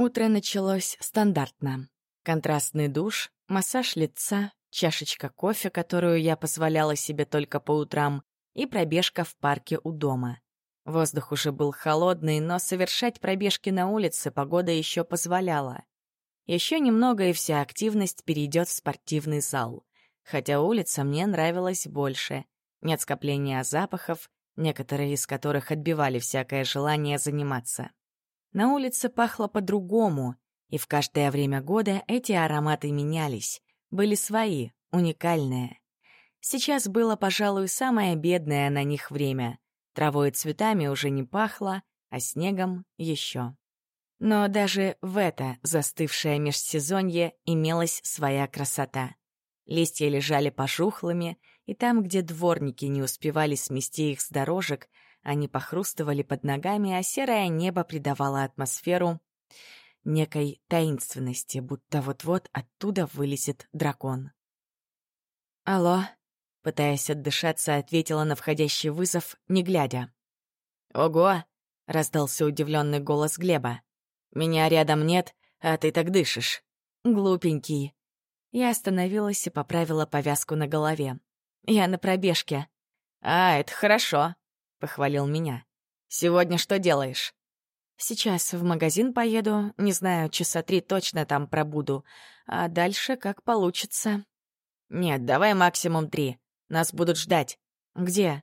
Утро началось стандартно. Контрастный душ, массаж лица, чашечка кофе, которую я позволяла себе только по утрам, и пробежка в парке у дома. Воздух уже был холодный, но совершать пробежки на улице погода еще позволяла. Еще немного, и вся активность перейдет в спортивный зал. Хотя улица мне нравилась больше. Нет скопления запахов, некоторые из которых отбивали всякое желание заниматься. На улице пахло по-другому, и в каждое время года эти ароматы менялись, были свои, уникальные. Сейчас было, пожалуй, самое бедное на них время. Травой и цветами уже не пахло, а снегом еще. Но даже в это застывшее межсезонье имелась своя красота. Листья лежали пожухлыми, и там, где дворники не успевали смести их с дорожек, они похрустывали под ногами, а серое небо придавало атмосферу некой таинственности, будто вот-вот оттуда вылезет дракон. «Алло», Пытаясь отдышаться, ответила на входящий вызов, не глядя. «Ого!» — раздался удивленный голос Глеба. «Меня рядом нет, а ты так дышишь. Глупенький». Я остановилась и поправила повязку на голове. «Я на пробежке». «А, это хорошо», — похвалил меня. «Сегодня что делаешь?» «Сейчас в магазин поеду, не знаю, часа три точно там пробуду, а дальше как получится». «Нет, давай максимум три. Нас будут ждать. Где?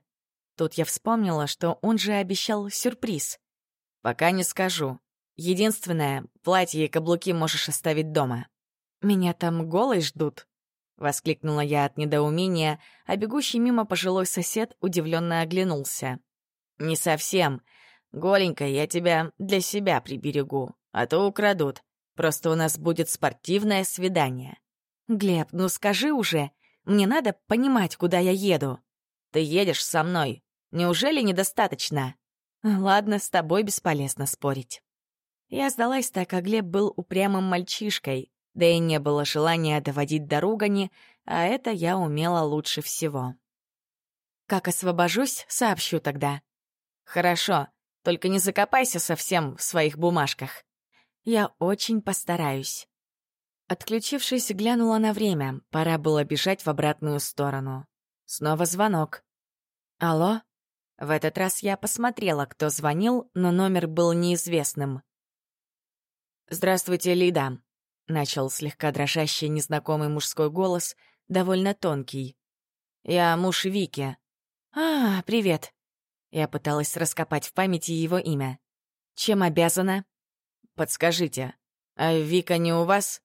Тут я вспомнила, что он же обещал сюрприз. Пока не скажу. Единственное, платье и каблуки можешь оставить дома. Меня там голой ждут. Воскликнула я от недоумения, а бегущий мимо пожилой сосед удивленно оглянулся. «Не совсем. Голенькая, я тебя для себя приберегу, а то украдут. Просто у нас будет спортивное свидание». «Глеб, ну скажи уже, мне надо понимать, куда я еду. Ты едешь со мной. Неужели недостаточно? Ладно, с тобой бесполезно спорить. Я сдалась, так как Глеб был упрямым мальчишкой, да и не было желания доводить до ругани, а это я умела лучше всего. Как освобожусь, сообщу тогда. Хорошо, только не закопайся совсем в своих бумажках. Я очень постараюсь. Отключившись, глянула на время. Пора было бежать в обратную сторону. Снова звонок. «Алло?» В этот раз я посмотрела, кто звонил, но номер был неизвестным. «Здравствуйте, Лида», — начал слегка дрожащий незнакомый мужской голос, довольно тонкий. «Я муж Вики». «А, привет». Я пыталась раскопать в памяти его имя. «Чем обязана?» «Подскажите, а Вика не у вас?»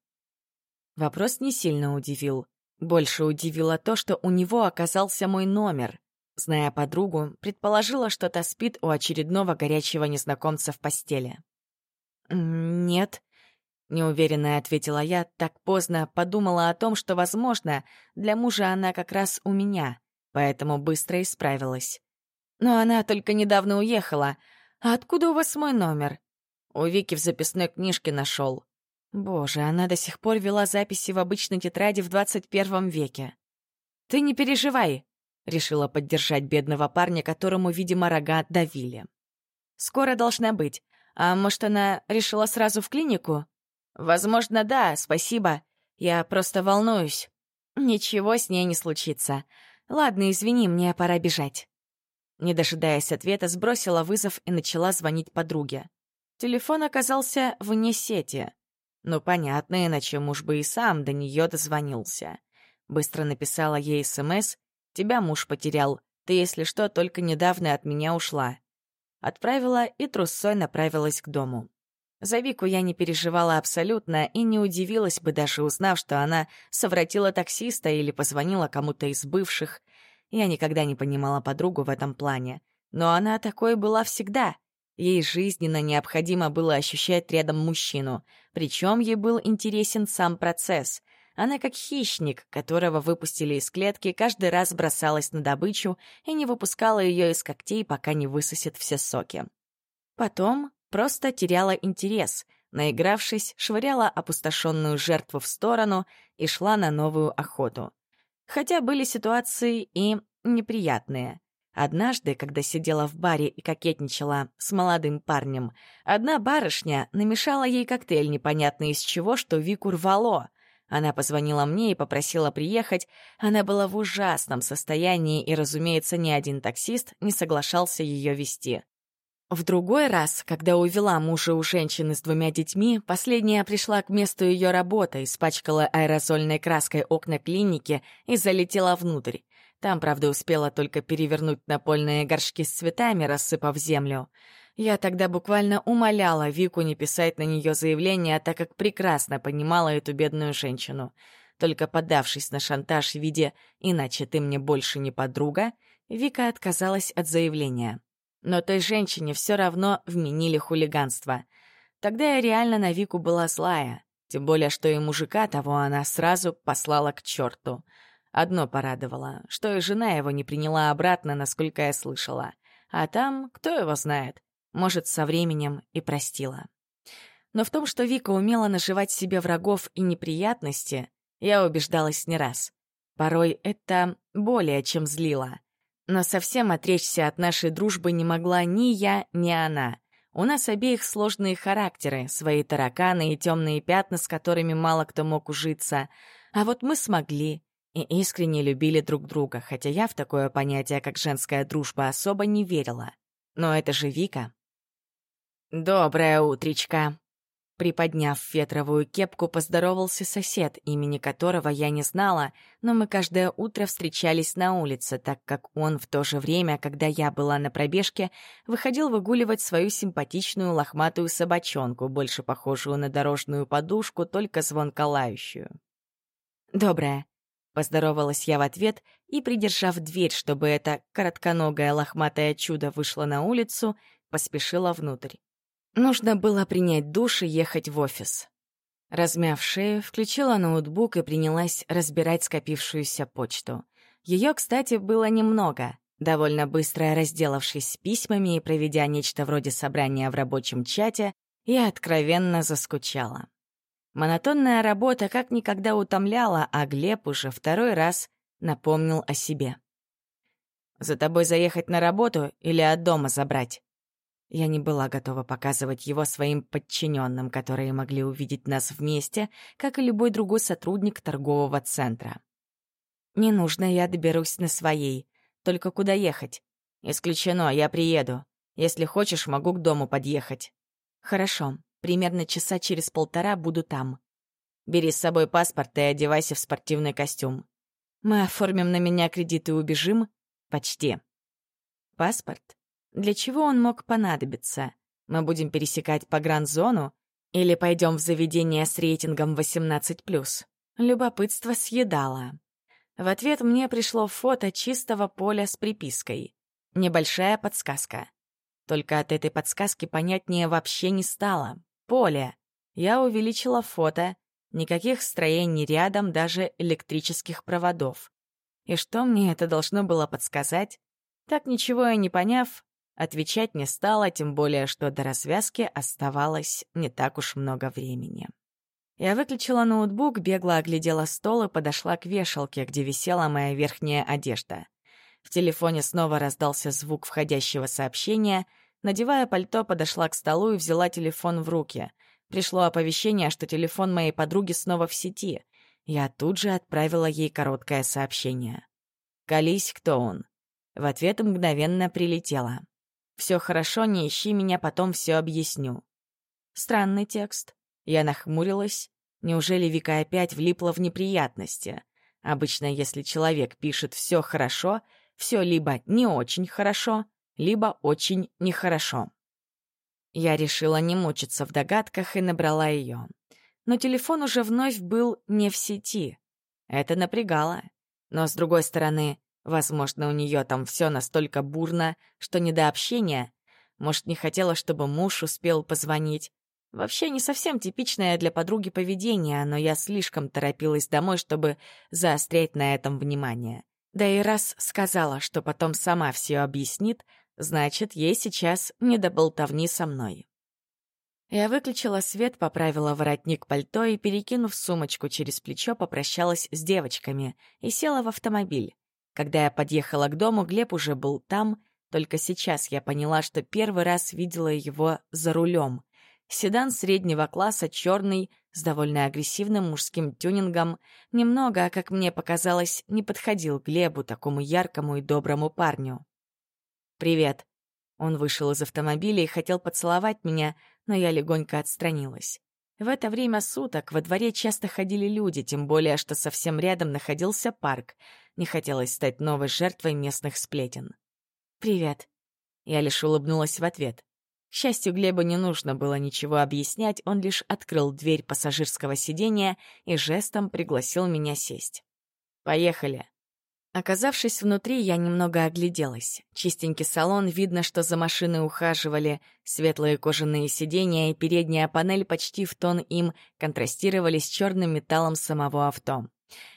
Вопрос не сильно удивил. Больше удивило то, что у него оказался мой номер. Зная подругу, предположила, что та спит у очередного горячего незнакомца в постели. «Нет», — неуверенно ответила я, так поздно подумала о том, что, возможно, для мужа она как раз у меня, поэтому быстро исправилась. «Но она только недавно уехала. А откуда у вас мой номер?» «У Вики в записной книжке нашел. Боже, она до сих пор вела записи в обычной тетради в 21 веке. «Ты не переживай», — решила поддержать бедного парня, которому, видимо, рога давили. «Скоро должна быть. А может, она решила сразу в клинику?» «Возможно, да, спасибо. Я просто волнуюсь». «Ничего с ней не случится. Ладно, извини, мне пора бежать». Не дожидаясь ответа, сбросила вызов и начала звонить подруге. Телефон оказался вне сети. Ну, понятно, иначе муж бы и сам до нее дозвонился. Быстро написала ей СМС «Тебя муж потерял. Ты, если что, только недавно от меня ушла». Отправила и трусцой направилась к дому. За Вику я не переживала абсолютно и не удивилась бы, даже узнав, что она совратила таксиста или позвонила кому-то из бывших. Я никогда не понимала подругу в этом плане. Но она такой была всегда. Ей жизненно необходимо было ощущать рядом мужчину, причем ей был интересен сам процесс. Она как хищник, которого выпустили из клетки, каждый раз бросалась на добычу и не выпускала ее из когтей, пока не высосет все соки. Потом просто теряла интерес, наигравшись, швыряла опустошенную жертву в сторону и шла на новую охоту. Хотя были ситуации и неприятные. Однажды, когда сидела в баре и кокетничала с молодым парнем, одна барышня намешала ей коктейль непонятно из чего, что Вику рвало. Она позвонила мне и попросила приехать. Она была в ужасном состоянии, и, разумеется, ни один таксист не соглашался ее вести. В другой раз, когда увела мужа у женщины с двумя детьми, последняя пришла к месту ее работы, испачкала аэрозольной краской окна клиники и залетела внутрь. Там, правда, успела только перевернуть напольные горшки с цветами, рассыпав землю. Я тогда буквально умоляла Вику не писать на нее заявление, так как прекрасно понимала эту бедную женщину. Только поддавшись на шантаж в виде «иначе ты мне больше не подруга», Вика отказалась от заявления. Но той женщине все равно вменили хулиганство. Тогда я реально на Вику была злая, тем более, что и мужика того она сразу послала к черту. Одно порадовало, что и жена его не приняла обратно, насколько я слышала. А там, кто его знает, может, со временем и простила. Но в том, что Вика умела наживать себе врагов и неприятности, я убеждалась не раз. Порой это более чем злило. Но совсем отречься от нашей дружбы не могла ни я, ни она. У нас обеих сложные характеры, свои тараканы и темные пятна, с которыми мало кто мог ужиться. А вот мы смогли, и искренне любили друг друга, хотя я в такое понятие, как женская дружба, особо не верила. Но это же Вика. «Доброе утречко!» Приподняв фетровую кепку, поздоровался сосед, имени которого я не знала, но мы каждое утро встречались на улице, так как он в то же время, когда я была на пробежке, выходил выгуливать свою симпатичную лохматую собачонку, больше похожую на дорожную подушку, только звонко лающую. «Доброе», Поздоровалась я в ответ и, придержав дверь, чтобы это коротконогое лохматое чудо вышло на улицу, поспешила внутрь. Нужно было принять душ и ехать в офис. Размяв шею, включила ноутбук и принялась разбирать скопившуюся почту. Ее, кстати, было немного. Довольно быстро разделавшись с письмами и проведя нечто вроде собрания в рабочем чате, я откровенно заскучала. Монотонная работа как никогда утомляла, а Глеб уже второй раз напомнил о себе. «За тобой заехать на работу или от дома забрать?» Я не была готова показывать его своим подчиненным, которые могли увидеть нас вместе, как и любой другой сотрудник торгового центра. «Не нужно, я доберусь на своей. Только куда ехать?» «Исключено, я приеду. Если хочешь, могу к дому подъехать». «Хорошо. Примерно часа через полтора буду там. Бери с собой паспорт и одевайся в спортивный костюм. Мы оформим на меня кредит и убежим? Почти. Паспорт? Для чего он мог понадобиться? Мы будем пересекать погранзону или пойдем в заведение с рейтингом 18+. Любопытство съедало. В ответ мне пришло фото чистого поля с припиской. Небольшая подсказка. Только от этой подсказки понятнее вообще не стало. Поле. Я увеличила фото. Никаких строений рядом, даже электрических проводов. И что мне это должно было подсказать? Так ничего и не поняв, отвечать не стала, тем более, что до развязки оставалось не так уж много времени. Я выключила ноутбук, бегло оглядела стол и подошла к вешалке, где висела моя верхняя одежда. В телефоне снова раздался звук входящего сообщения — Надевая пальто, подошла к столу и взяла телефон в руки. Пришло оповещение, что телефон моей подруги снова в сети. Я тут же отправила ей короткое сообщение. «Колись, кто он?» В ответ мгновенно прилетела. «Все хорошо, не ищи меня, потом все объясню». Странный текст. Я нахмурилась. Неужели Вика опять влипла в неприятности? Обычно, если человек пишет «все хорошо», все либо не очень хорошо, либо очень нехорошо. Я решила не мучиться в догадках и набрала ее. Но телефон уже вновь был не в сети. Это напрягало. Но, с другой стороны, возможно, у нее там все настолько бурно, что не до общения. Может, не хотела, чтобы муж успел позвонить. Вообще не совсем типичное для подруги поведение, но я слишком торопилась домой, чтобы заострять на этом внимание. Да и раз сказала, что потом сама все объяснит, Значит, ей сейчас не до болтовни со мной. Я выключила свет, поправила воротник пальто и, перекинув сумочку через плечо, попрощалась с девочками и села в автомобиль. Когда я подъехала к дому, Глеб уже был там, только сейчас я поняла, что первый раз видела его за рулем. Седан среднего класса, черный, с довольно агрессивным мужским тюнингом, немного, как мне показалось, не подходил Глебу, такому яркому и доброму парню. «Привет». Он вышел из автомобиля и хотел поцеловать меня, но я легонько отстранилась. В это время суток во дворе часто ходили люди, тем более, что совсем рядом находился парк. Не хотелось стать новой жертвой местных сплетен. «Привет». Я лишь улыбнулась в ответ. К счастью, Глебу не нужно было ничего объяснять, он лишь открыл дверь пассажирского сиденья и жестом пригласил меня сесть. «Поехали». Оказавшись внутри, я немного огляделась. Чистенький салон, видно, что за машиной ухаживали. Светлые кожаные сиденья и передняя панель почти в тон им контрастировали с черным металлом самого авто.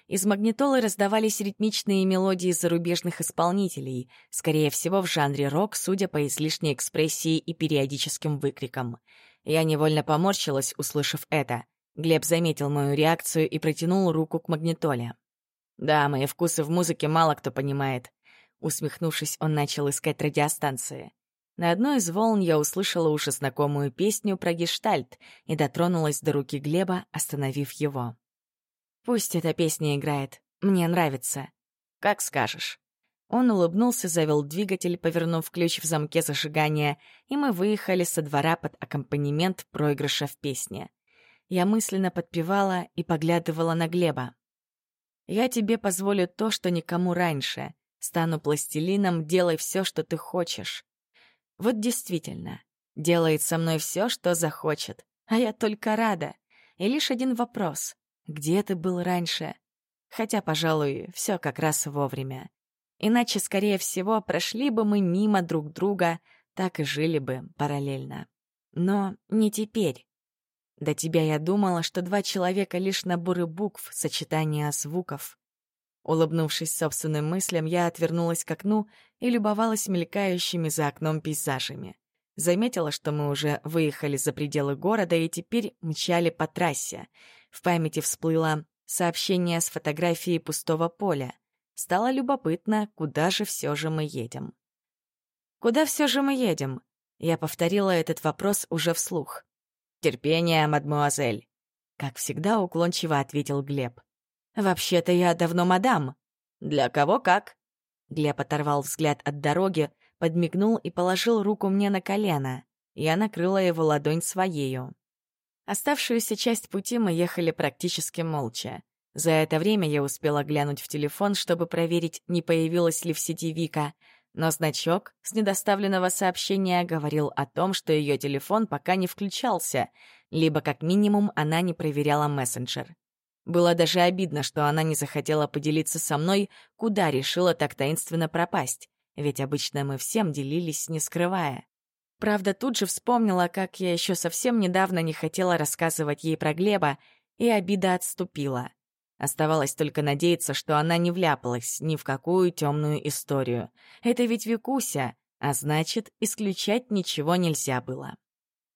Из магнитолы раздавались ритмичные мелодии зарубежных исполнителей, скорее всего, в жанре рок, судя по излишней экспрессии и периодическим выкрикам. Я невольно поморщилась, услышав это. Глеб заметил мою реакцию и протянул руку к магнитоле. Да, мои вкусы в музыке мало кто понимает. Усмехнувшись, он начал искать радиостанции. На одной из волн я услышала уже знакомую песню про гештальт и дотронулась до руки Глеба, остановив его. «Пусть эта песня играет. Мне нравится. Как скажешь». Он улыбнулся, завел двигатель, повернув ключ в замке зажигания, и мы выехали со двора под аккомпанемент проигрыша в песне. Я мысленно подпевала и поглядывала на Глеба. Я тебе позволю то, что никому раньше. Стану пластилином, делай все, что ты хочешь. Вот действительно, делает со мной все, что захочет. А я только рада. И лишь один вопрос. Где ты был раньше? Хотя, пожалуй, все как раз вовремя. Иначе, скорее всего, прошли бы мы мимо друг друга, так и жили бы параллельно. Но не теперь. До тебя я думала, что два человека — лишь наборы букв, сочетания звуков. Улыбнувшись собственным мыслям, я отвернулась к окну и любовалась мелькающими за окном пейзажами. Заметила, что мы уже выехали за пределы города и теперь мчали по трассе. В памяти всплыло сообщение с фотографией пустого поля. Стало любопытно, куда же все же мы едем. «Куда все же мы едем?» Я повторила этот вопрос уже вслух. «Терпение, мадмуазель», — как всегда уклончиво ответил Глеб. «Вообще-то я давно мадам». «Для кого как?» Глеб оторвал взгляд от дороги, подмигнул и положил руку мне на колено. Я накрыла его ладонь своею. Оставшуюся часть пути мы ехали практически молча. За это время я успела глянуть в телефон, чтобы проверить, не появилась ли в сети Вика — но значок с недоставленного сообщения говорил о том, что ее телефон пока не включался, либо как минимум она не проверяла мессенджер. Было даже обидно, что она не захотела поделиться со мной, куда решила так таинственно пропасть, ведь обычно мы всем делились, не скрывая. Правда, тут же вспомнила, как я еще совсем недавно не хотела рассказывать ей про Глеба, и обида отступила. Оставалось только надеяться, что она не вляпалась ни в какую темную историю. Это ведь Викуся, а значит, исключать ничего нельзя было.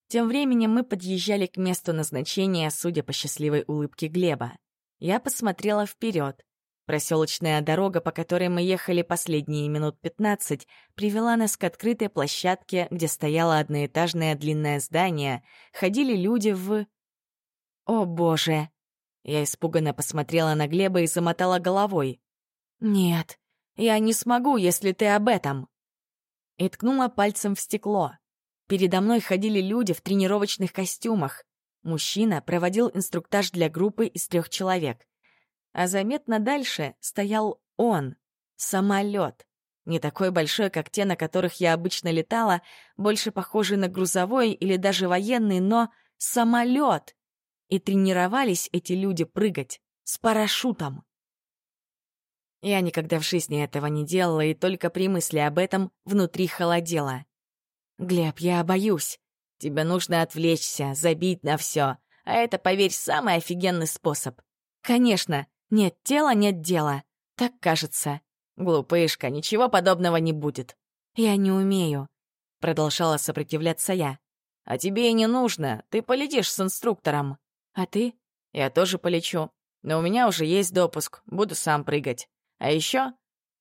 Тем временем мы подъезжали к месту назначения, судя по счастливой улыбке Глеба. Я посмотрела вперед. Проселочная дорога, по которой мы ехали последние минут пятнадцать, привела нас к открытой площадке, где стояло одноэтажное длинное здание, ходили люди в... О, боже! Я испуганно посмотрела на Глеба и замотала головой. «Нет, я не смогу, если ты об этом!» И ткнула пальцем в стекло. Передо мной ходили люди в тренировочных костюмах. Мужчина проводил инструктаж для группы из трех человек. А заметно дальше стоял он, самолет. Не такой большой, как те, на которых я обычно летала, больше похожий на грузовой или даже военный, но самолет. И тренировались эти люди прыгать с парашютом. Я никогда в жизни этого не делала, и только при мысли об этом внутри холодело. «Глеб, я боюсь. Тебе нужно отвлечься, забить на все. А это, поверь, самый офигенный способ. Конечно, нет тела — нет дела. Так кажется. Глупышка, ничего подобного не будет. Я не умею. Продолжала сопротивляться я. А тебе и не нужно, ты полетишь с инструктором. А ты? Я тоже полечу. Но у меня уже есть допуск, буду сам прыгать. А еще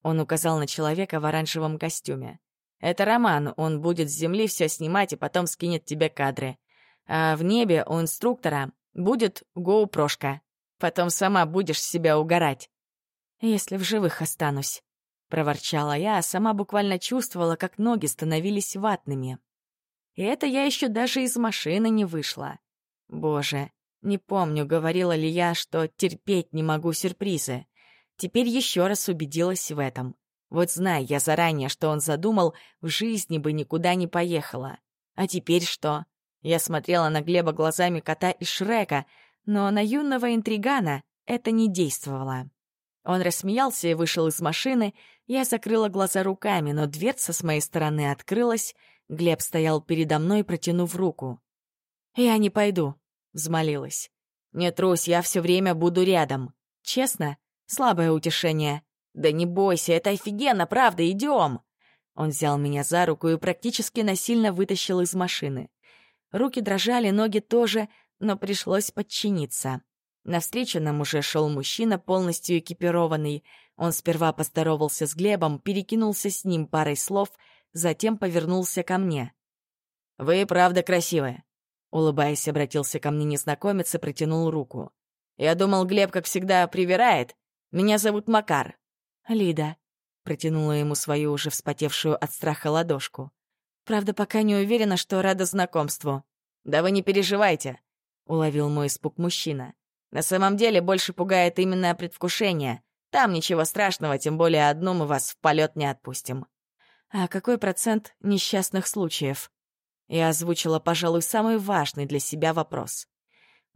Он указал на человека в оранжевом костюме. «Это Роман, он будет с земли все снимать и потом скинет тебе кадры. А в небе у инструктора будет гоупрошка. Потом сама будешь себя угорать». «Если в живых останусь», — проворчала я, а сама буквально чувствовала, как ноги становились ватными. И это я еще даже из машины не вышла. Боже, не помню, говорила ли я, что терпеть не могу сюрпризы. Теперь еще раз убедилась в этом. Вот зная я заранее, что он задумал, в жизни бы никуда не поехала. А теперь что? Я смотрела на Глеба глазами кота и Шрека, но на юного интригана это не действовало. Он рассмеялся и вышел из машины. Я закрыла глаза руками, но дверца с моей стороны открылась. Глеб стоял передо мной, протянув руку. «Я не пойду», — взмолилась. «Не трусь, я все время буду рядом. Честно, слабое утешение. Да не бойся, это офигенно, правда, идем!» Он взял меня за руку и практически насильно вытащил из машины. Руки дрожали, ноги тоже, но пришлось подчиниться. Навстречу нам уже шел мужчина, полностью экипированный. Он сперва поздоровался с Глебом, перекинулся с ним парой слов, затем повернулся ко мне. «Вы правда красивая», — улыбаясь, обратился ко мне незнакомец и протянул руку. «Я думал, Глеб, как всегда, привирает. Меня зовут Макар». «Лида», — протянула ему свою уже вспотевшую от страха ладошку. «Правда, пока не уверена, что рада знакомству». «Да вы не переживайте», — уловил мой испуг мужчина. На самом деле больше пугает именно предвкушение. Там ничего страшного, тем более одну мы вас в полет не отпустим. А какой процент несчастных случаев? Я озвучила, пожалуй, самый важный для себя вопрос.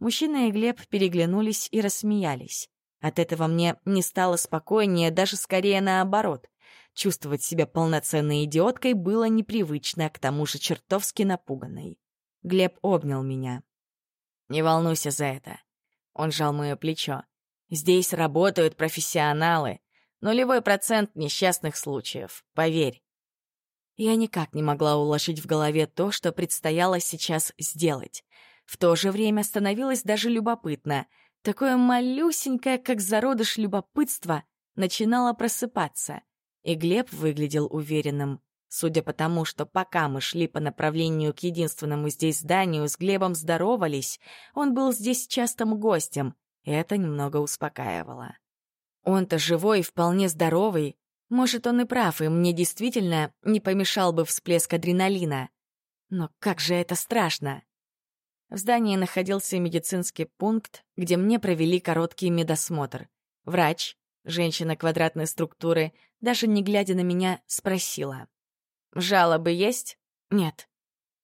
Мужчина и Глеб переглянулись и рассмеялись. От этого мне не стало спокойнее, даже скорее наоборот. Чувствовать себя полноценной идиоткой было непривычно, к тому же чертовски напуганной. Глеб обнял меня. «Не волнуйся за это. Он жал мое плечо. «Здесь работают профессионалы. Нулевой процент несчастных случаев, поверь». Я никак не могла уложить в голове то, что предстояло сейчас сделать. В то же время становилось даже любопытно. Такое малюсенькое, как зародыш любопытства, начинало просыпаться. И Глеб выглядел уверенным. Судя по тому, что пока мы шли по направлению к единственному здесь зданию, с Глебом здоровались, он был здесь частым гостем, и это немного успокаивало. Он-то живой и вполне здоровый. Может, он и прав, и мне действительно не помешал бы всплеск адреналина. Но как же это страшно! В здании находился медицинский пункт, где мне провели короткий медосмотр. Врач, женщина квадратной структуры, даже не глядя на меня, спросила. Жалобы есть? Нет.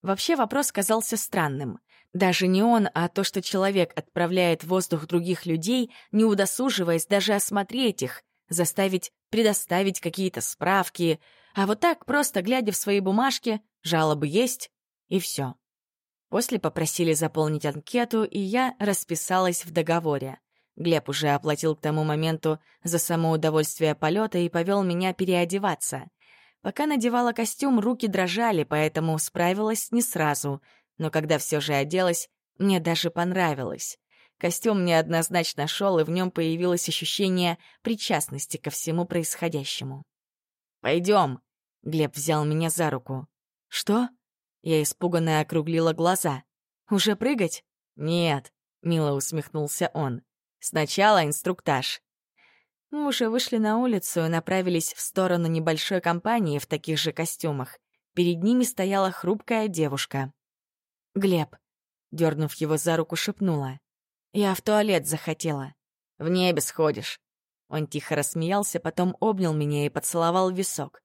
Вообще вопрос казался странным. Даже не он, а то, что человек отправляет воздух других людей, не удосуживаясь даже осмотреть их, заставить предоставить какие-то справки, а вот так, просто глядя в свои бумажки, жалобы есть, и все. После попросили заполнить анкету, и я расписалась в договоре. Глеб уже оплатил к тому моменту за само удовольствие полета и повел меня переодеваться. Пока надевала костюм, руки дрожали, поэтому справилась не сразу. Но когда все же оделась, мне даже понравилось. Костюм неоднозначно шел, и в нем появилось ощущение причастности ко всему происходящему. «Пойдем!» — Глеб взял меня за руку. «Что?» — я испуганно округлила глаза. «Уже прыгать?» «Нет», — мило усмехнулся он. «Сначала инструктаж». Мы уже вышли на улицу и направились в сторону небольшой компании в таких же костюмах. Перед ними стояла хрупкая девушка. «Глеб», — дернув его за руку, шепнула. «Я в туалет захотела». «В небе сходишь». Он тихо рассмеялся, потом обнял меня и поцеловал висок.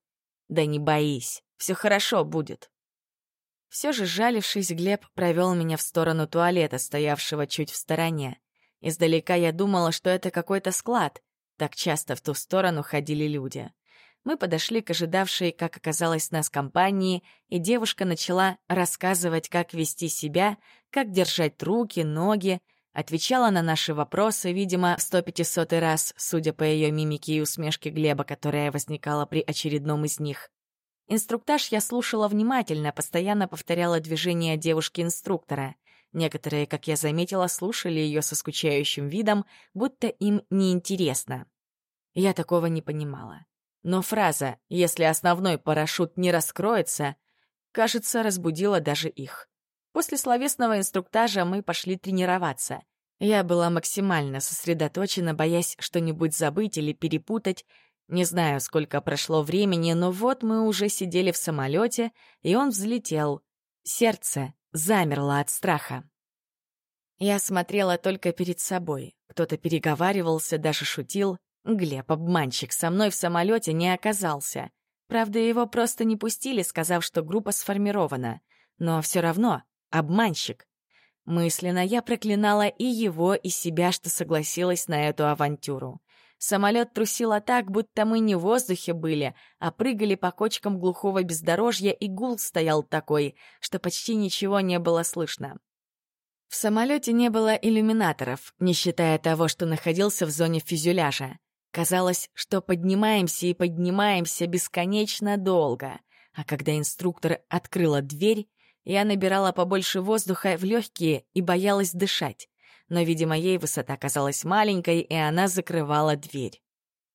«Да не боись, все хорошо будет». Все же, жалившись, Глеб провел меня в сторону туалета, стоявшего чуть в стороне. Издалека я думала, что это какой-то склад, так часто в ту сторону ходили люди. Мы подошли к ожидавшей, как оказалось, нас компании, и девушка начала рассказывать, как вести себя, как держать руки, ноги, отвечала на наши вопросы, видимо, в сто пятисотый раз, судя по ее мимике и усмешке Глеба, которая возникала при очередном из них. Инструктаж я слушала внимательно, постоянно повторяла движения девушки-инструктора. Некоторые, как я заметила, слушали ее со скучающим видом, будто им неинтересно. Я такого не понимала. Но фраза «если основной парашют не раскроется», кажется, разбудила даже их. После словесного инструктажа мы пошли тренироваться. Я была максимально сосредоточена, боясь что-нибудь забыть или перепутать. Не знаю, сколько прошло времени, но вот мы уже сидели в самолете, и он взлетел. Сердце замерло от страха. Я смотрела только перед собой. Кто-то переговаривался, даже шутил. Глеб, обманщик, со мной в самолете не оказался. Правда, его просто не пустили, сказав, что группа сформирована. Но все равно обманщик. Мысленно я проклинала и его, и себя, что согласилась на эту авантюру. Самолет трусило так, будто мы не в воздухе были, а прыгали по кочкам глухого бездорожья, и гул стоял такой, что почти ничего не было слышно. В самолете не было иллюминаторов, не считая того, что находился в зоне фюзеляжа. Казалось, что поднимаемся и поднимаемся бесконечно долго. А когда инструктор открыла дверь, я набирала побольше воздуха в легкие и боялась дышать. Но, видимо, ей высота оказалась маленькой, и она закрывала дверь.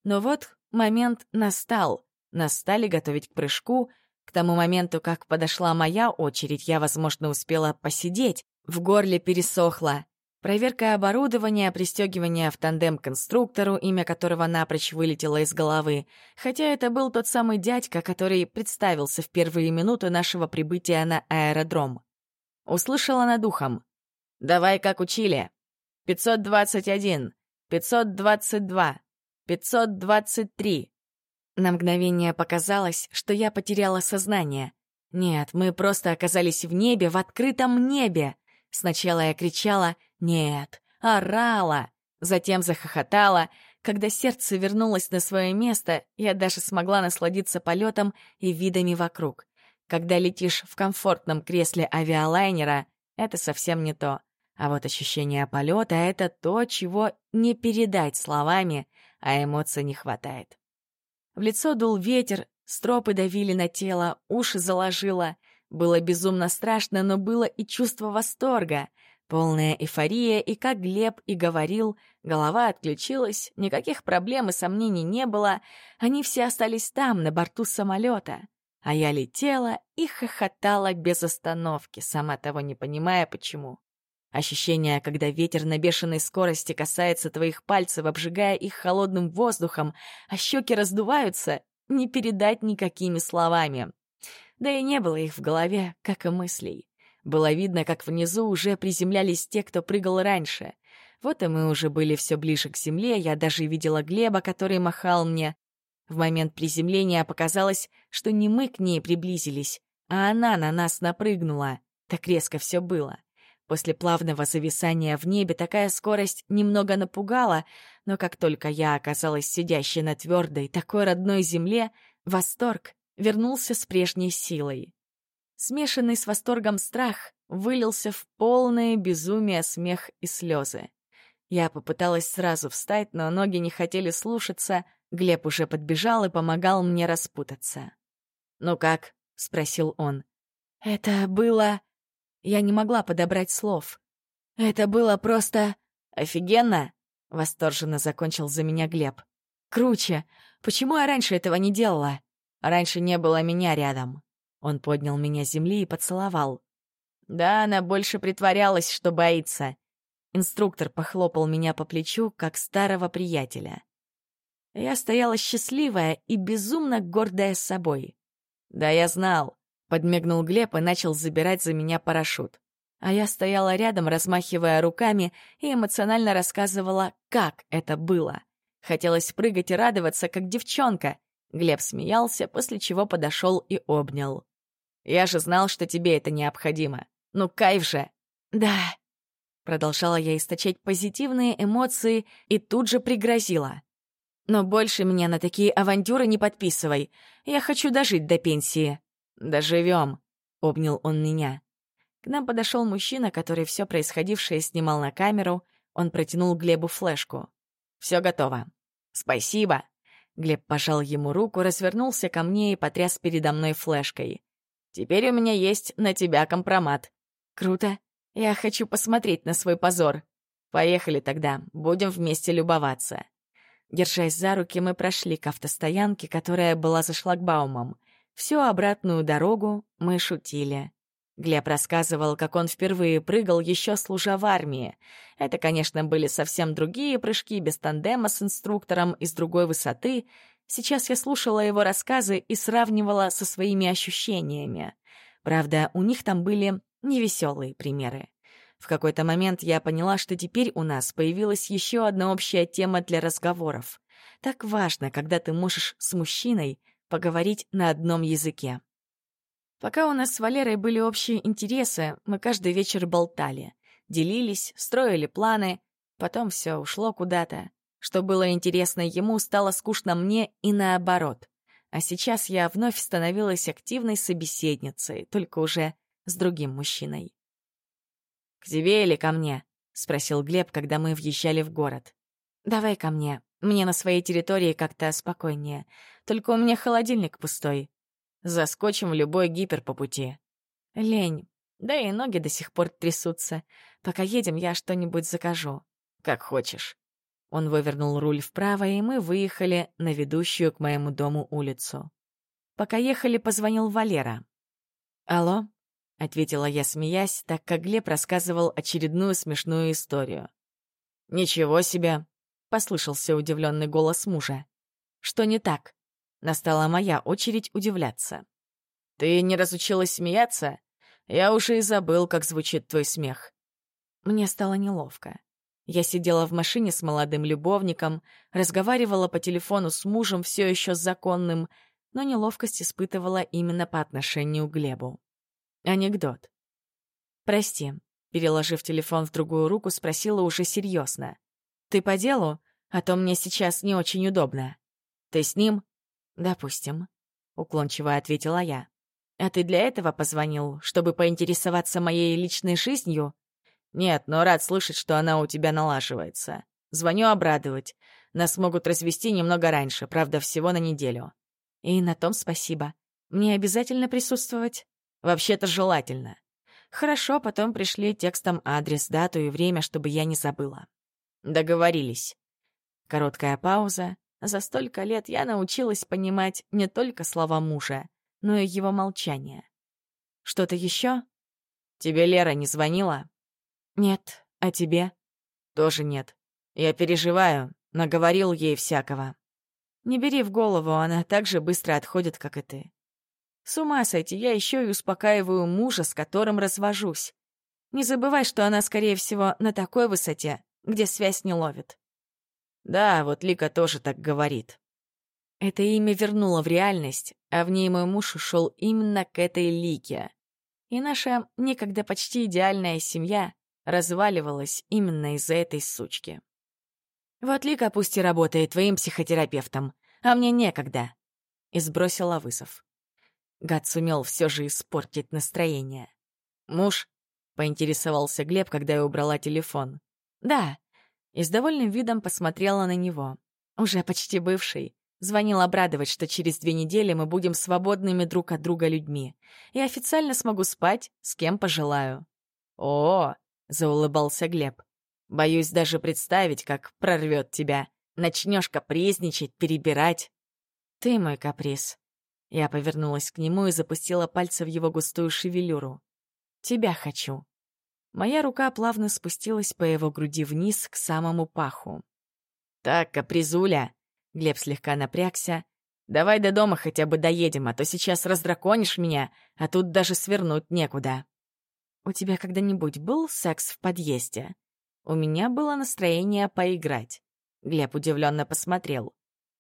Но вот момент настал. Нас стали готовить к прыжку. К тому моменту, как подошла моя очередь, я, возможно, успела посидеть, в горле пересохло. Проверка оборудования, пристегивание в тандем конструктору, имя которого напрочь вылетело из головы. Хотя это был тот самый дядька, который представился в первые минуты нашего прибытия на аэродром. Услышала над ухом. «Давай, как учили. 521, 522, 523». На мгновение показалось, что я потеряла сознание. Нет, мы просто оказались в небе, в открытом небе. Сначала я кричала «нет», орала, затем захохотала. Когда сердце вернулось на свое место, я даже смогла насладиться полетом и видами вокруг. Когда летишь в комфортном кресле авиалайнера, это совсем не то. А вот ощущение полета — это то, чего не передать словами, а эмоций не хватает. В лицо дул ветер, стропы давили на тело, уши заложило — было безумно страшно, но было и чувство восторга. Полная эйфория, и, как Глеб и говорил, голова отключилась, никаких проблем и сомнений не было, они все остались там, на борту самолета. А я летела и хохотала без остановки, сама того не понимая, почему. Ощущение, когда ветер на бешеной скорости касается твоих пальцев, обжигая их холодным воздухом, а щеки раздуваются, не передать никакими словами. Да и не было их в голове, как и мыслей. Было видно, как внизу уже приземлялись те, кто прыгал раньше. Вот и мы уже были все ближе к земле, я даже видела Глеба, который махал мне. В момент приземления показалось, что не мы к ней приблизились, а она на нас напрыгнула. Так резко все было. После плавного зависания в небе такая скорость немного напугала, но как только я оказалась сидящей на твердой, такой родной земле, восторг вернулся с прежней силой. Смешанный с восторгом страх вылился в полное безумие смех и слезы. Я попыталась сразу встать, но ноги не хотели слушаться, Глеб уже подбежал и помогал мне распутаться. «Ну как?» — спросил он. «Это было...» Я не могла подобрать слов. «Это было просто... офигенно!» — восторженно закончил за меня Глеб. «Круче! Почему я раньше этого не делала?» Раньше не было меня рядом. Он поднял меня с земли и поцеловал. Да, она больше притворялась, что боится. Инструктор похлопал меня по плечу, как старого приятеля. Я стояла счастливая и безумно гордая собой. «Да, я знал», — подмигнул Глеб и начал забирать за меня парашют. А я стояла рядом, размахивая руками, и эмоционально рассказывала, как это было. Хотелось прыгать и радоваться, как девчонка, Глеб смеялся, после чего подошел и обнял. «Я же знал, что тебе это необходимо. Ну, кайф же!» «Да!» Продолжала я источать позитивные эмоции и тут же пригрозила. «Но больше меня на такие авантюры не подписывай. Я хочу дожить до пенсии». «Доживем», — обнял он меня. К нам подошел мужчина, который все происходившее снимал на камеру. Он протянул Глебу флешку. «Все готово». «Спасибо», Глеб пожал ему руку, развернулся ко мне и потряс передо мной флешкой. «Теперь у меня есть на тебя компромат». «Круто. Я хочу посмотреть на свой позор. Поехали тогда, будем вместе любоваться». Держась за руки, мы прошли к автостоянке, которая была за шлагбаумом. Всю обратную дорогу мы шутили. Глеб рассказывал, как он впервые прыгал, еще служа в армии. Это, конечно, были совсем другие прыжки, без тандема с инструктором из другой высоты. Сейчас я слушала его рассказы и сравнивала со своими ощущениями. Правда, у них там были невеселые примеры. В какой-то момент я поняла, что теперь у нас появилась еще одна общая тема для разговоров. Так важно, когда ты можешь с мужчиной поговорить на одном языке. Пока у нас с Валерой были общие интересы, мы каждый вечер болтали, делились, строили планы, потом все ушло куда-то. Что было интересно ему, стало скучно мне и наоборот. А сейчас я вновь становилась активной собеседницей, только уже с другим мужчиной. «К тебе или ко мне?» — спросил Глеб, когда мы въезжали в город. «Давай ко мне. Мне на своей территории как-то спокойнее. Только у меня холодильник пустой. Заскочим в любой гипер по пути». «Лень. Да и ноги до сих пор трясутся. Пока едем, я что-нибудь закажу». «Как хочешь». Он вывернул руль вправо, и мы выехали на ведущую к моему дому улицу. Пока ехали, позвонил Валера. «Алло?» — ответила я, смеясь, так как Глеб рассказывал очередную смешную историю. «Ничего себе!» — послышался удивленный голос мужа. «Что не так?» Настала моя очередь удивляться. «Ты не разучилась смеяться? Я уже и забыл, как звучит твой смех». Мне стало неловко. Я сидела в машине с молодым любовником, разговаривала по телефону с мужем, все еще законным, но неловкость испытывала именно по отношению к Глебу. Анекдот. «Прости», — переложив телефон в другую руку, спросила уже серьезно. «Ты по делу? А то мне сейчас не очень удобно». «Ты с ним?» «Допустим», — уклончиво ответила я. «А ты для этого позвонил, чтобы поинтересоваться моей личной жизнью?» «Нет, но рад слышать, что она у тебя налаживается. Звоню обрадовать. Нас могут развести немного раньше, правда, всего на неделю». «И на том спасибо. Мне обязательно присутствовать?» Вообще-то желательно. Хорошо, потом пришли текстом адрес, дату и время, чтобы я не забыла. Договорились. Короткая пауза. За столько лет я научилась понимать не только слова мужа, но и его молчание. Что-то еще? Тебе Лера не звонила? Нет. А тебе? Тоже нет. Я переживаю, наговорил ей всякого. Не бери в голову, она так же быстро отходит, как и ты. С ума сойти, я еще и успокаиваю мужа, с которым развожусь. Не забывай, что она, скорее всего, на такой высоте, где связь не ловит. Да, вот Лика тоже так говорит. Это имя вернуло в реальность, а в ней мой муж ушел именно к этой Лике. И наша некогда почти идеальная семья разваливалась именно из-за этой сучки. Вот Лика пусть и работает твоим психотерапевтом, а мне некогда. И сбросила вызов. Гад сумел все же испортить настроение. «Муж?» — поинтересовался Глеб, когда я убрала телефон. «Да». И с довольным видом посмотрела на него. Уже почти бывший. Звонил обрадовать, что через две недели мы будем свободными друг от друга людьми. И официально смогу спать, с кем пожелаю. «О!» — заулыбался Глеб. «Боюсь даже представить, как прорвет тебя. Начнешь капризничать, перебирать». «Ты мой каприз», я повернулась к нему и запустила пальцы в его густую шевелюру. «Тебя хочу». Моя рука плавно спустилась по его груди вниз к самому паху. «Так, капризуля!» — Глеб слегка напрягся. «Давай до дома хотя бы доедем, а то сейчас раздраконишь меня, а тут даже свернуть некуда». «У тебя когда-нибудь был секс в подъезде?» «У меня было настроение поиграть». Глеб удивленно посмотрел.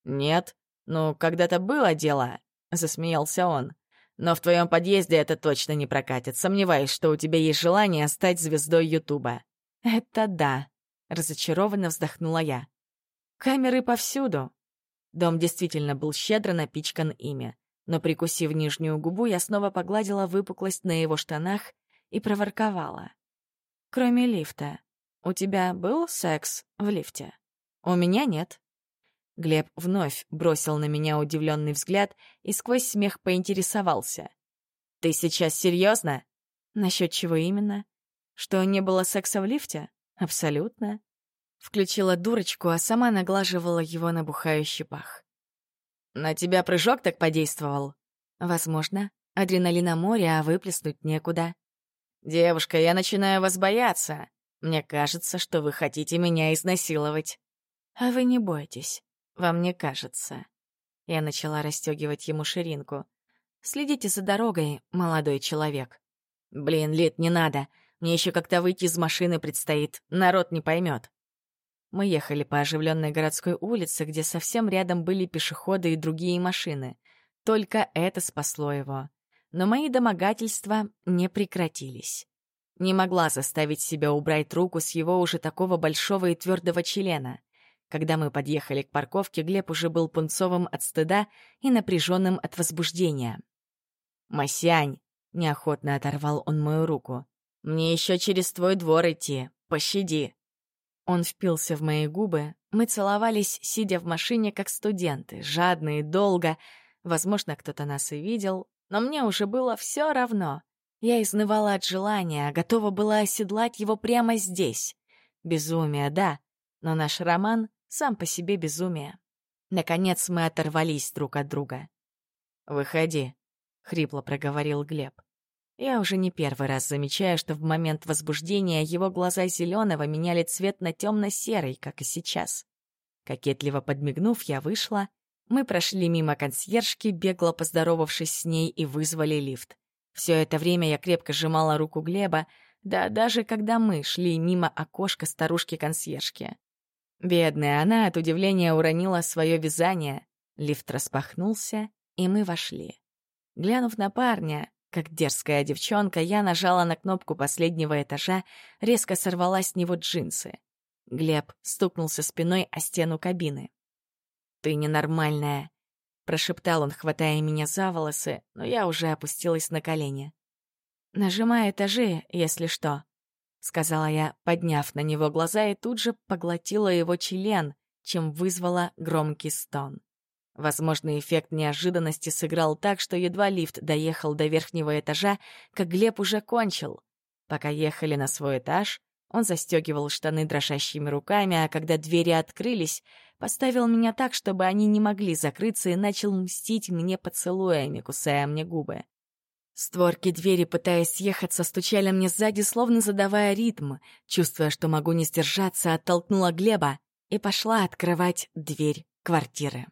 «Нет, ну, когда-то было дело, — засмеялся он. «Но в твоем подъезде это точно не прокатит. Сомневаюсь, что у тебя есть желание стать звездой Ютуба». «Это да», — разочарованно вздохнула я. «Камеры повсюду». Дом действительно был щедро напичкан ими, но, прикусив нижнюю губу, я снова погладила выпуклость на его штанах и проворковала. «Кроме лифта, у тебя был секс в лифте?» «У меня нет». Глеб вновь бросил на меня удивленный взгляд и сквозь смех поинтересовался. «Ты сейчас серьезно? Насчет чего именно? Что не было секса в лифте? Абсолютно. Включила дурочку, а сама наглаживала его набухающий пах. «На тебя прыжок так подействовал?» «Возможно. Адреналина моря, а выплеснуть некуда». «Девушка, я начинаю вас бояться. Мне кажется, что вы хотите меня изнасиловать». «А вы не бойтесь. Вам не кажется». Я начала расстегивать ему ширинку. «Следите за дорогой, молодой человек». «Блин, Лид, не надо. Мне еще как-то выйти из машины предстоит. Народ не поймет. Мы ехали по оживленной городской улице, где совсем рядом были пешеходы и другие машины. Только это спасло его. Но мои домогательства не прекратились. Не могла заставить себя убрать руку с его уже такого большого и твердого члена. Когда мы подъехали к парковке, Глеб уже был пунцовым от стыда и напряженным от возбуждения. «Масянь!» — неохотно оторвал он мою руку. «Мне еще через твой двор идти. Пощади!» Он впился в мои губы. Мы целовались, сидя в машине, как студенты, жадно и долго. Возможно, кто-то нас и видел, но мне уже было все равно. Я изнывала от желания, готова была оседлать его прямо здесь. Безумие, да, но наш роман сам по себе безумие. Наконец мы оторвались друг от друга. «Выходи», — хрипло проговорил Глеб. Я уже не первый раз замечаю, что в момент возбуждения его глаза зеленого меняли цвет на темно-серый, как и сейчас. Кокетливо подмигнув, я вышла. Мы прошли мимо консьержки, бегло поздоровавшись с ней, и вызвали лифт. Все это время я крепко сжимала руку Глеба, да даже когда мы шли мимо окошка старушки-консьержки. Бедная она от удивления уронила свое вязание. Лифт распахнулся, и мы вошли. Глянув на парня, как дерзкая девчонка, я нажала на кнопку последнего этажа, резко сорвала с него джинсы. Глеб стукнулся спиной о стену кабины. «Ты ненормальная», — прошептал он, хватая меня за волосы, но я уже опустилась на колени. «Нажимай этажи, если что», — сказала я, подняв на него глаза и тут же поглотила его член, чем вызвала громкий стон. Возможно, эффект неожиданности сыграл так, что едва лифт доехал до верхнего этажа, как Глеб уже кончил. Пока ехали на свой этаж, он застегивал штаны дрожащими руками, а когда двери открылись, поставил меня так, чтобы они не могли закрыться, и начал мстить мне поцелуями, кусая мне губы. Створки двери, пытаясь съехаться, стучали мне сзади, словно задавая ритм. Чувствуя, что могу не сдержаться, оттолкнула Глеба и пошла открывать дверь квартиры.